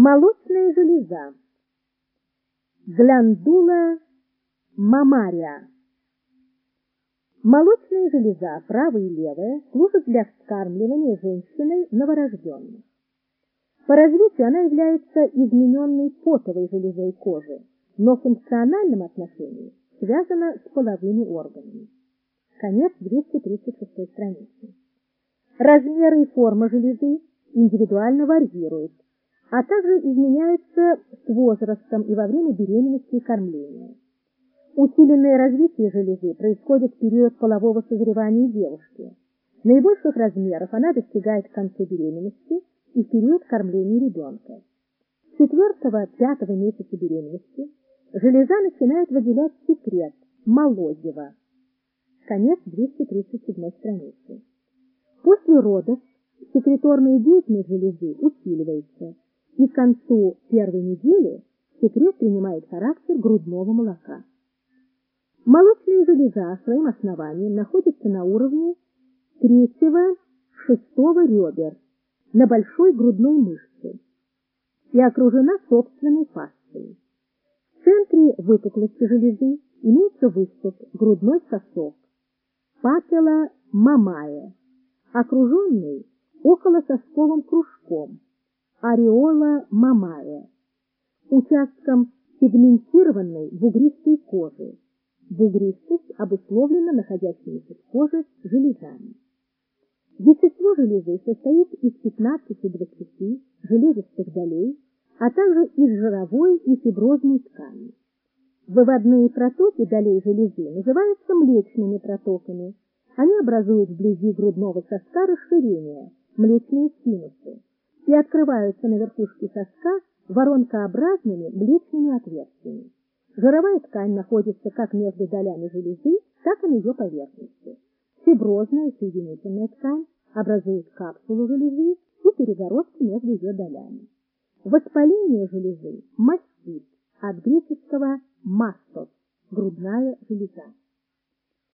Молочная железа. Гландула мамария. Молочная железа, правая и левая, служит для вскармливания женщиной новорожденных. По развитию она является измененной потовой железой кожи, но в функциональном отношении связана с половыми органами. Конец 236 страницы. Размеры и форма железы индивидуально варьируют, а также изменяются с возрастом и во время беременности и кормления. Усиленное развитие железы происходит в период полового созревания девушки. Наибольших размеров она достигает к концу беременности и в период кормления ребенка. С 4-5 месяца беременности железа начинает выделять секрет – молозиво. Конец 237 страницы. После родов секреторная деятельность железы усиливается, и к концу первой недели секрет принимает характер грудного молока. Молочная железа своим основанием находится на уровне третьего-шестого ребер, на большой грудной мышце и окружена собственной фасцией. В центре выпуклости железы имеется выступ, грудной сосок, папила мамая, окруженный околососковым кружком, ореола мамая, участком сегментированной бугристой кожи. Бугристость обусловлена находящимися в коже железами. Вещество железы состоит из 15-20 железистых долей, а также из жировой и фиброзной ткани. Выводные протоки долей железы называются млечными протоками. Они образуют вблизи грудного соска расширения, млечные синусы, и открываются на верхушке соска воронкообразными млечными отверстиями. Жировая ткань находится как между долями железы, так и на ее поверхности. Фиброзная соединительная ткань образует капсулу железы и перегородку между ее долями. Воспаление железы – мастит, от греческого «мастос» – грудная железа.